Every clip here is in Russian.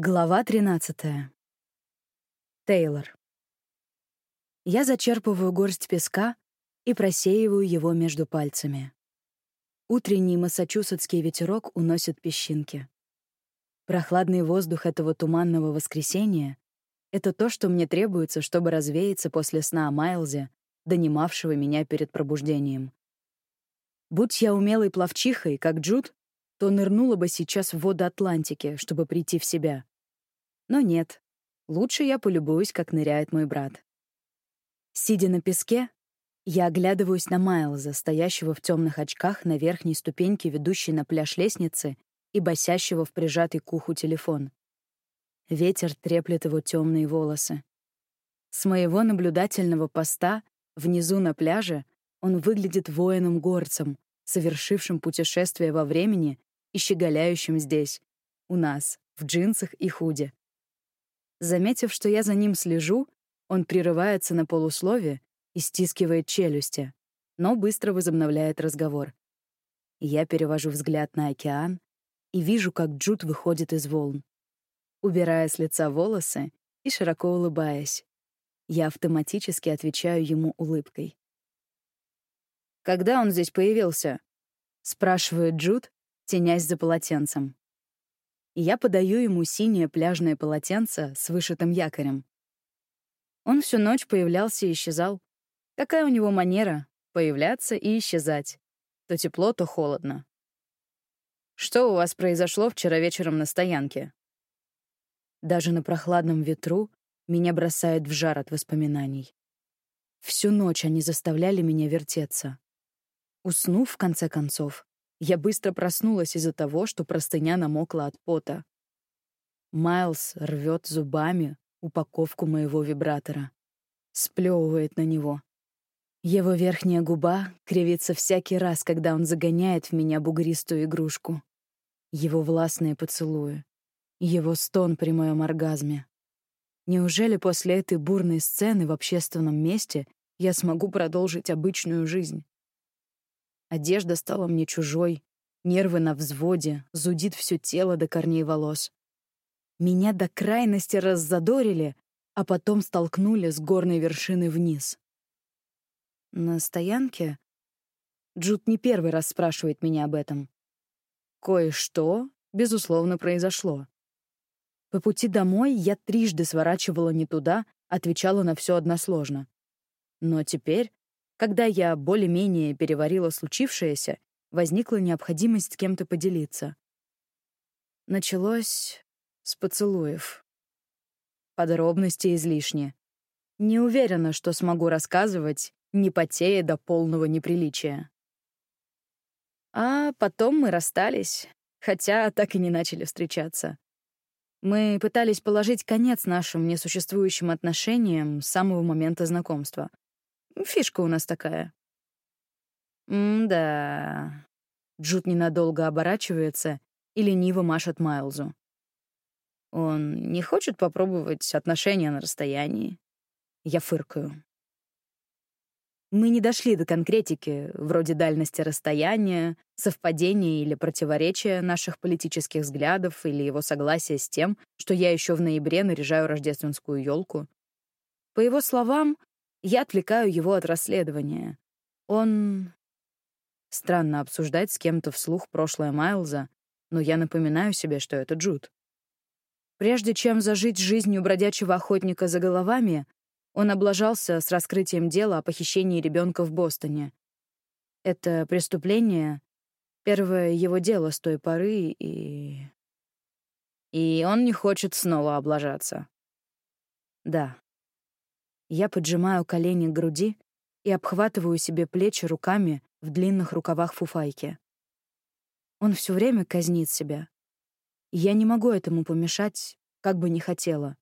Глава 13. Тейлор. Я зачерпываю горсть песка и просеиваю его между пальцами. Утренний массачусетский ветерок уносит песчинки. Прохладный воздух этого туманного воскресенья — это то, что мне требуется, чтобы развеяться после сна о Майлзе, донимавшего меня перед пробуждением. Будь я умелой пловчихой, как Джуд, то нырнула бы сейчас в воды Атлантики, чтобы прийти в себя. Но нет, лучше я полюбуюсь, как ныряет мой брат. Сидя на песке, я оглядываюсь на Майлза, стоящего в темных очках на верхней ступеньке, ведущей на пляж лестницы, и босящего в прижатый к уху телефон. Ветер треплет его темные волосы. С моего наблюдательного поста внизу на пляже он выглядит воином-горцем, совершившим путешествие во времени и щеголяющим здесь, у нас, в джинсах и худе. Заметив, что я за ним слежу, он прерывается на полуслове и стискивает челюсти, но быстро возобновляет разговор. Я перевожу взгляд на океан и вижу, как Джуд выходит из волн. Убирая с лица волосы и широко улыбаясь, я автоматически отвечаю ему улыбкой. «Когда он здесь появился?» — спрашивает Джуд, тенясь за полотенцем. Я подаю ему синее пляжное полотенце с вышитым якорем. Он всю ночь появлялся и исчезал. Какая у него манера — появляться и исчезать. То тепло, то холодно. Что у вас произошло вчера вечером на стоянке? Даже на прохладном ветру меня бросает в жар от воспоминаний. Всю ночь они заставляли меня вертеться. Уснув, в конце концов, я быстро проснулась из-за того, что простыня намокла от пота. Майлз рвет зубами упаковку моего вибратора. Сплевывает на него. Его верхняя губа кривится всякий раз, когда он загоняет в меня бугристую игрушку. Его властные поцелуи. Его стон при моем оргазме. Неужели после этой бурной сцены в общественном месте я смогу продолжить обычную жизнь? Одежда стала мне чужой, нервы на взводе, зудит все тело до корней волос. Меня до крайности раззадорили, а потом столкнули с горной вершины вниз. На стоянке Джуд не первый раз спрашивает меня об этом. Кое-что, безусловно, произошло. По пути домой я трижды сворачивала не туда, отвечала на все односложно. Но теперь когда я более-менее переварила случившееся, возникла необходимость с кем-то поделиться. Началось с поцелуев. Подробности излишни. Не уверена, что смогу рассказывать, не потея до полного неприличия. А потом мы расстались, хотя так и не начали встречаться. Мы пытались положить конец нашим несуществующим отношениям с самого момента знакомства — Фишка у нас такая. М-да. Джуд ненадолго оборачивается и лениво машет Майлзу. Он не хочет попробовать отношения на расстоянии. Я фыркаю. Мы не дошли до конкретики, вроде дальности расстояния, совпадения или противоречия наших политических взглядов или его согласия с тем, что я еще в ноябре наряжаю рождественскую елку. По его словам, я отвлекаю его от расследования. Он... Странно обсуждать с кем-то вслух прошлое Майлза, но я напоминаю себе, что это Джуд. Прежде чем зажить жизнью бродячего охотника за головами, он облажался с раскрытием дела о похищении ребенка в Бостоне. Это преступление — первое его дело с той поры, и... И он не хочет снова облажаться. Да, я поджимаю колени к груди и обхватываю себе плечи руками в длинных рукавах фуфайки. Он все время казнит себя. Я не могу этому помешать, как бы ни хотела.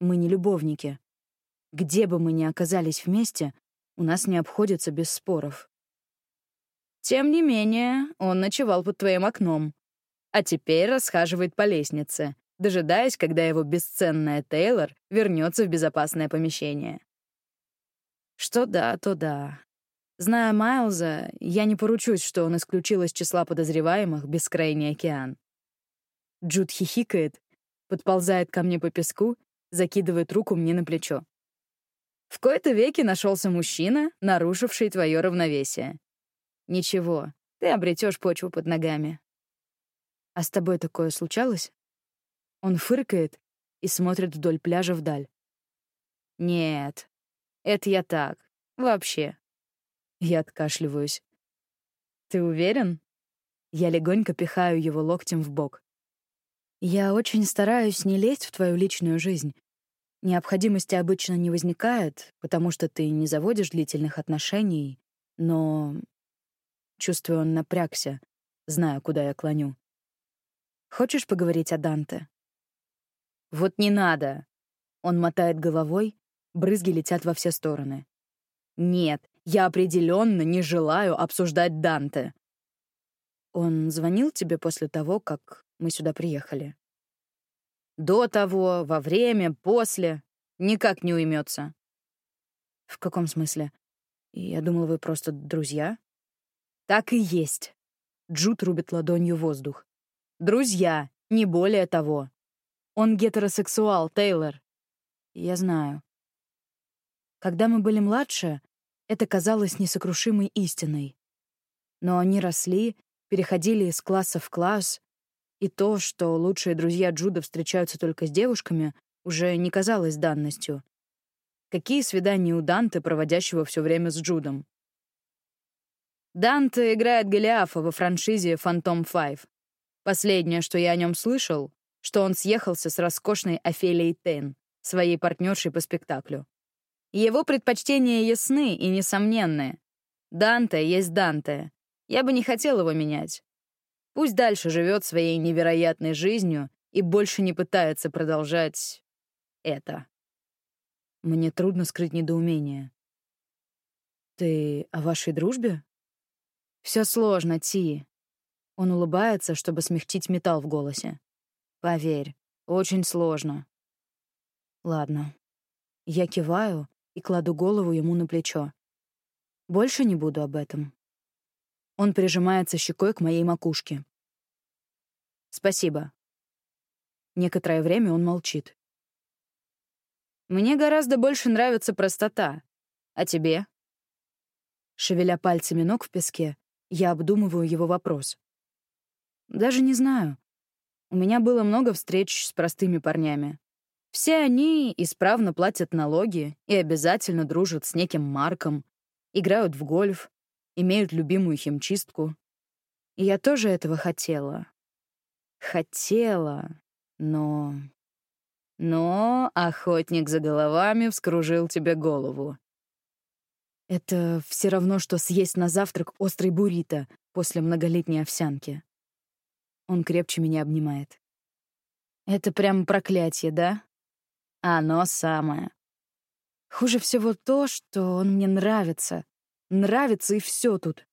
Мы не любовники. Где бы мы ни оказались вместе, у нас не обходится без споров. Тем не менее, он ночевал под твоим окном, а теперь расхаживает по лестнице, дожидаясь, когда его бесценная Тейлор вернется в безопасное помещение. Что да, то да. Зная Майлза, я не поручусь, что он исключил из числа подозреваемых бескрайний океан. Джуд хихикает, подползает ко мне по песку, закидывает руку мне на плечо. В кои-то веке нашелся мужчина, нарушивший твое равновесие. Ничего, ты обретешь почву под ногами. А с тобой такое случалось? Он фыркает и смотрит вдоль пляжа вдаль. Нет, это я так, вообще. Я откашливаюсь. Ты уверен? Я легонько пихаю его локтем в бок. Я очень стараюсь не лезть в твою личную жизнь. Необходимости обычно не возникает, потому что ты не заводишь длительных отношений, но... Чувствую, он напрягся, зная, куда я клоню. Хочешь поговорить о Данте? Вот не надо. Он мотает головой, брызги летят во все стороны. Нет, я определенно не желаю обсуждать Данте. Он звонил тебе после того, как мы сюда приехали? До того, во время, после. Никак не уймется. В каком смысле? Я думал, вы просто друзья. Так и есть. Джуд рубит ладонью воздух. Друзья, не более того. Он гетеросексуал, Тейлор. Я знаю. Когда мы были младше, это казалось несокрушимой истиной. Но они росли, переходили из класса в класс, и то, что лучшие друзья Джуда встречаются только с девушками, уже не казалось данностью. Какие свидания у Данте, проводящего все время с Джудом? Данте играет Голиафа во франшизе «Фантом 5». Последнее, что я о нем слышал, что он съехался с роскошной Офелией Тейн, своей партнершей по спектаклю. Его предпочтения ясны и несомненны. Данте есть Данте. Я бы не хотел его менять. Пусть дальше живет своей невероятной жизнью и больше не пытается продолжать это. Мне трудно скрыть недоумение. Ты о вашей дружбе? Все сложно, Ти. Он улыбается, чтобы смягчить металл в голосе. Поверь, очень сложно. Ладно. Я киваю, и кладу голову ему на плечо. Больше не буду об этом. Он прижимается щекой к моей макушке. Спасибо. Некоторое время он молчит. Мне гораздо больше нравится простота. А тебе? Шевеля пальцами ног в песке, я обдумываю его вопрос. Даже не знаю. У меня было много встреч с простыми парнями. Все они исправно платят налоги и обязательно дружат с неким Марком, играют в гольф, имеют любимую химчистку. И я тоже этого хотела. Хотела, но... Но охотник за головами вскружил тебе голову. Это все равно, что съесть на завтрак острый буррито после многолетней овсянки. Он крепче меня обнимает. Это прям проклятие, да? Оно самое. Хуже всего то, что он мне нравится. Нравится и все тут.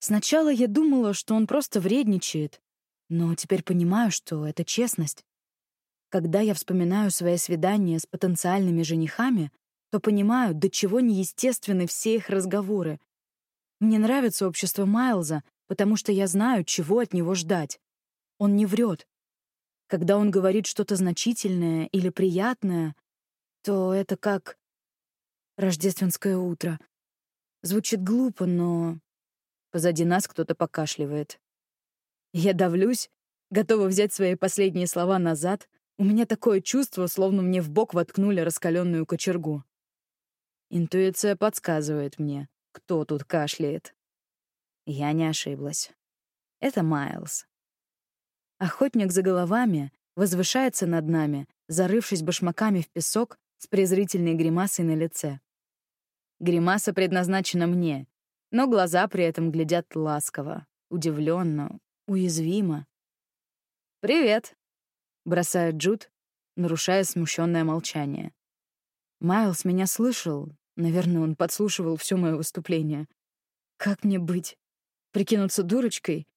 Сначала я думала, что он просто вредничает, но теперь понимаю, что это честность. Когда я вспоминаю свои свидания с потенциальными женихами, то понимаю, до чего неестественны все их разговоры. Мне нравится общество Майлза, потому что я знаю, чего от него ждать. Он не врет. Когда он говорит что-то значительное или приятное, то это как рождественское утро. Звучит глупо, но позади нас кто-то покашливает. Я давлюсь, готова взять свои последние слова назад. У меня такое чувство, словно мне в бок воткнули раскаленную кочергу. Интуиция подсказывает мне, кто тут кашляет. Я не ошиблась. Это Майлз. Охотник за головами возвышается над нами, зарывшись башмаками в песок с презрительной гримасой на лице. Гримаса предназначена мне, но глаза при этом глядят ласково, удивленно, уязвимо. «Привет», — бросает Джуд, нарушая смущенное молчание. Майлз меня слышал, наверное, он подслушивал все мое выступление. Как мне быть? Прикинуться дурочкой?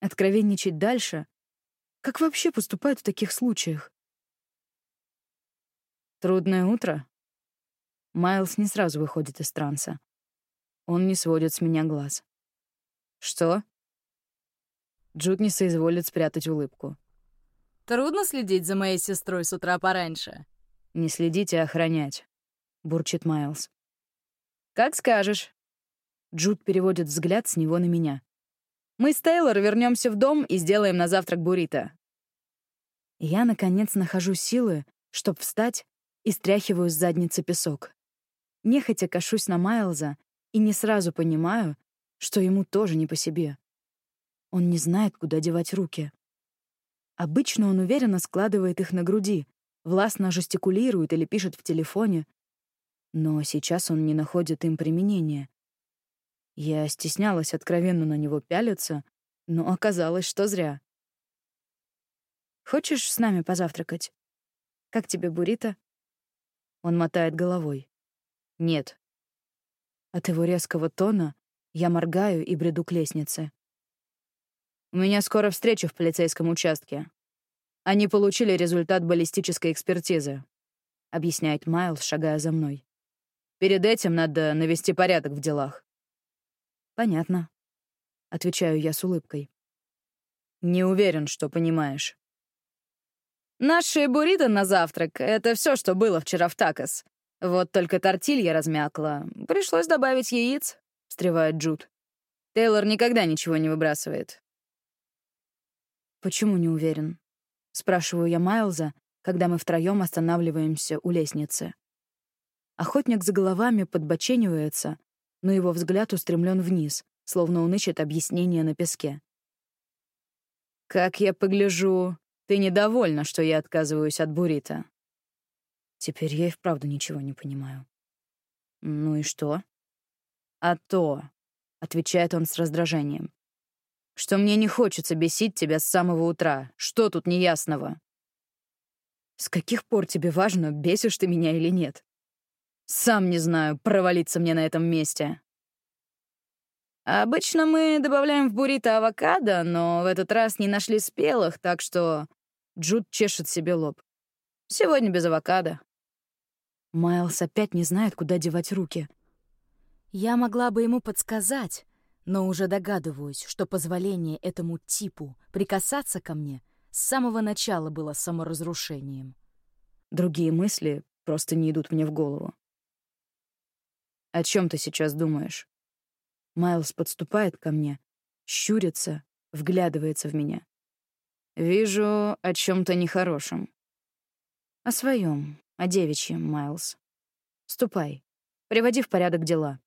Откровенничать дальше? Как вообще поступают в таких случаях? Трудное утро. Майлз не сразу выходит из транса. Он не сводит с меня глаз. Что? Джуд не соизволит спрятать улыбку. Трудно следить за моей сестрой с утра пораньше. Не следить, а охранять, бурчит Майлз. Как скажешь. Джуд переводит взгляд с него на меня. Мы с Тейлор вернемся в дом и сделаем на завтрак буррито. Я, наконец, нахожу силы, чтобы встать и стряхиваю с задницы песок. Нехотя кашусь на Майлза и не сразу понимаю, что ему тоже не по себе. Он не знает, куда девать руки. Обычно он уверенно складывает их на груди, властно жестикулирует или пишет в телефоне, но сейчас он не находит им применения. Я стеснялась откровенно на него пялиться, но оказалось, что зря. «Хочешь с нами позавтракать? Как тебе буррито?» Он мотает головой. «Нет». От его резкого тона я моргаю и бреду к лестнице. У меня скоро встреча в полицейском участке. Они получили результат баллистической экспертизы, объясняет Майлз, шагая за мной. Перед этим надо навести порядок в делах. Понятно, отвечаю я с улыбкой. Не уверен, что понимаешь. Наши буррито на завтрак — это все, что было вчера в такос. Вот только тортилья размякла. Пришлось добавить яиц, — встревает Джуд. Тейлор никогда ничего не выбрасывает. «Почему не уверен?» — спрашиваю я Майлза, когда мы втроем останавливаемся у лестницы. Охотник за головами подбоченивается, но его взгляд устремлен вниз, словно он ищет объяснение на песке. «Как я погляжу, ты недовольна, что я отказываюсь от буррито?» Теперь я и вправду ничего не понимаю. «Ну и что?» «А то», — отвечает он с раздражением, что мне не хочется бесить тебя с самого утра. Что тут неясного? С каких пор тебе важно, бесишь ты меня или нет? Сам не знаю, провалиться мне на этом месте. Обычно мы добавляем в буррито авокадо, но в этот раз не нашли спелых, так что Джуд чешет себе лоб. Сегодня без авокадо. Майлз опять не знает, куда девать руки. Я могла бы ему подсказать, но уже догадываюсь, что позволение этому типу прикасаться ко мне с самого начала было саморазрушением. Другие мысли просто не идут мне в голову. «О чем ты сейчас думаешь?» Майлз подступает ко мне, щурится, вглядывается в меня. «Вижу о чем то нехорошем». «О своем, о девичьем, Майлз. Ступай, приводи в порядок дела».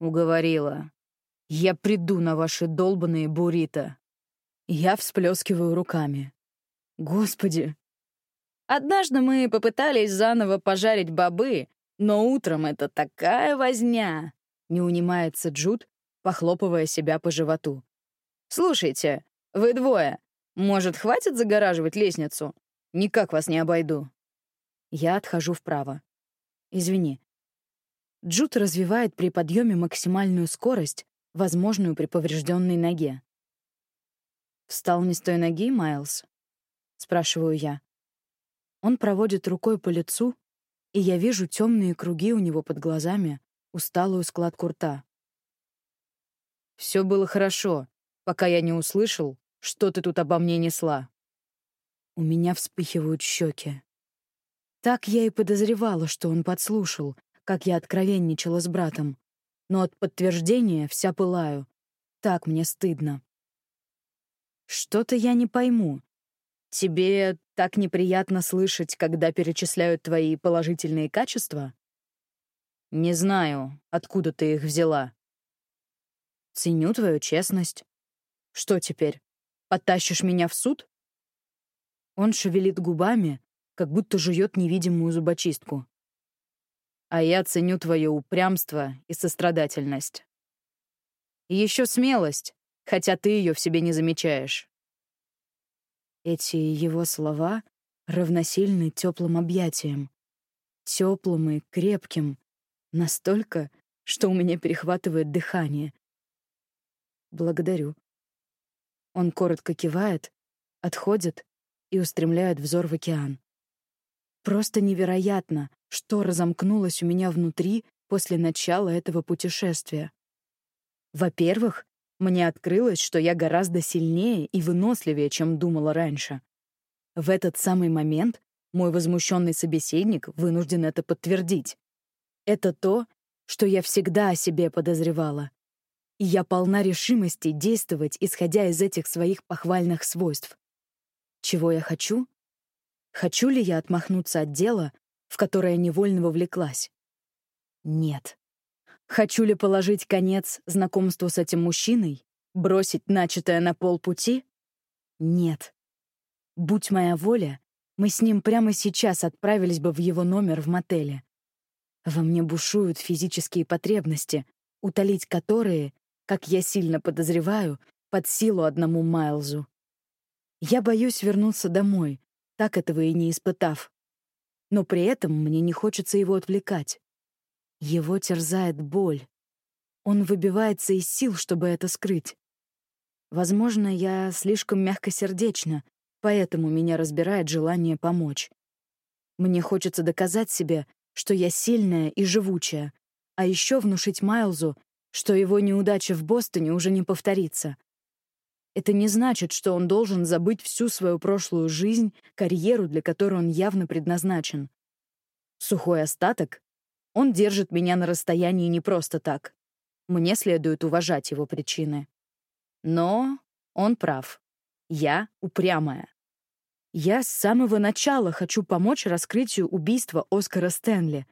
Уговорила. Я приду на ваши долбанные буррито. Я всплескиваю руками. Господи. Однажды мы попытались заново пожарить бобы, но утром это такая возня. Не унимается Джуд, похлопывая себя по животу. Слушайте, вы двое. Может, хватит загораживать лестницу? Никак вас не обойду. Я отхожу вправо. Извини, Джуд развивает при подъеме максимальную скорость, возможную при поврежденной ноге. «Встал не с той ноги, Майлз?» — спрашиваю я. Он проводит рукой по лицу, и я вижу темные круги у него под глазами, усталую складку рта. Все было хорошо, пока я не услышал, что ты тут обо мне несла. У меня вспыхивают щеки. Так я и подозревала, что он подслушал, как я откровенничала с братом. Но от подтверждения вся пылаю. Так мне стыдно. Что-то я не пойму. Тебе так неприятно слышать, когда перечисляют твои положительные качества? Не знаю, откуда ты их взяла. Ценю твою честность. Что теперь? Подтащишь меня в суд? Он шевелит губами, как будто жует невидимую зубочистку а я ценю твое упрямство и сострадательность. И еще смелость, хотя ты ее в себе не замечаешь. Эти его слова равносильны теплым объятиям. Теплым и крепким. Настолько, что у меня перехватывает дыхание. Благодарю. Он коротко кивает, отходит и устремляет взор в океан. Просто невероятно, что разомкнулось у меня внутри после начала этого путешествия. Во-первых, мне открылось, что я гораздо сильнее и выносливее, чем думала раньше. В этот самый момент мой возмущенный собеседник вынужден это подтвердить. Это то, что я всегда о себе подозревала. И я полна решимости действовать, исходя из этих своих похвальных свойств. Чего я хочу? Хочу ли я отмахнуться от дела, в которое невольно вовлеклась? Нет. Хочу ли положить конец знакомству с этим мужчиной? Бросить начатое на полпути? Нет. Будь моя воля, мы с ним прямо сейчас отправились бы в его номер в мотеле. Во мне бушуют физические потребности, утолить которые, как я сильно подозреваю, под силу одному Майлзу. Я боюсь вернуться домой, так этого и не испытав. Но при этом мне не хочется его отвлекать. Его терзает боль. Он выбивается из сил, чтобы это скрыть. Возможно, я слишком мягкосердечна, Поэтому меня разбирает желание помочь. Мне хочется доказать себе, что я сильная и живучая, а еще внушить Майлзу, что его неудача в Бостоне уже не повторится. Это не значит, что он должен забыть всю свою прошлую жизнь, карьеру, для которой он явно предназначен. Сухой остаток? Он держит меня на расстоянии не просто так. Мне следует уважать его причины. Но он прав. Я упрямая. Я с самого начала хочу помочь раскрытию убийства Оскара Стэнли,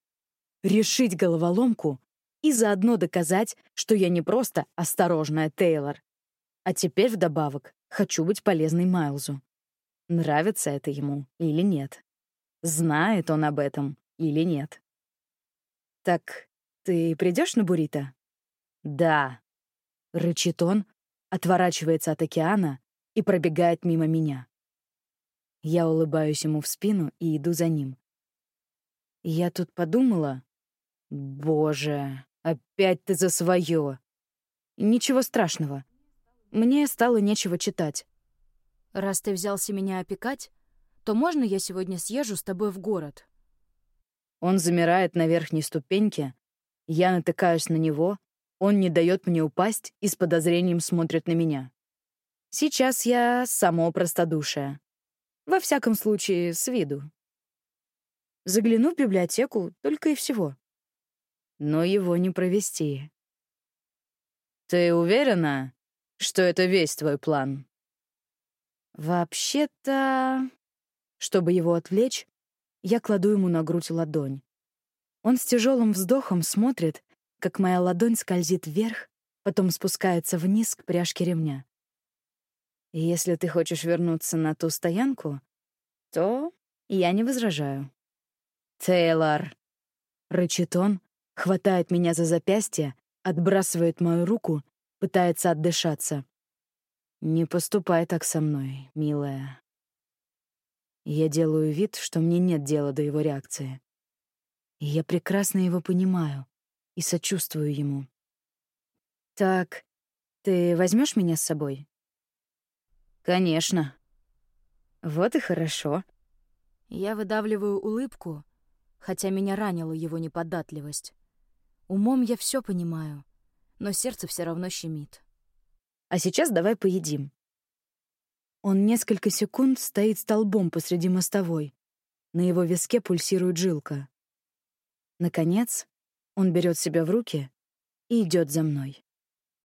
решить головоломку и заодно доказать, что я не просто осторожная Тейлор, а теперь вдобавок хочу быть полезной Майлзу. Нравится это ему или нет? Знает он об этом или нет? Так ты придешь на буррито? Да. Рычит он, отворачивается от океана и пробегает мимо меня. Я улыбаюсь ему в спину и иду за ним. Я тут подумала... Боже, опять ты за свое. Ничего страшного. Мне стало нечего читать. Раз ты взялся меня опекать, то можно я сегодня съезжу с тобой в город? Он замирает на верхней ступеньке, я натыкаюсь на него, он не дает мне упасть и с подозрением смотрит на меня. Сейчас я само простодушие. Во всяком случае, с виду. Загляну в библиотеку только и всего. Но его не провести. «Ты уверена, что это весь твой план?» «Вообще-то...» Чтобы его отвлечь, я кладу ему на грудь ладонь. Он с тяжелым вздохом смотрит, как моя ладонь скользит вверх, потом спускается вниз к пряжке ремня. Если ты хочешь вернуться на ту стоянку, то я не возражаю. «Тейлор!» — рычит он, хватает меня за запястье, отбрасывает мою руку, пытается отдышаться. «Не поступай так со мной, милая». Я делаю вид, что мне нет дела до его реакции. И я прекрасно его понимаю и сочувствую ему. «Так, ты возьмешь меня с собой?» «Конечно». «Вот и хорошо». Я выдавливаю улыбку, хотя меня ранила его неподатливость. Умом я все понимаю, но сердце все равно щемит. «А сейчас давай поедим». Он несколько секунд стоит столбом посреди мостовой. На его виске пульсирует жилка. Наконец, он берет себя в руки и идет за мной.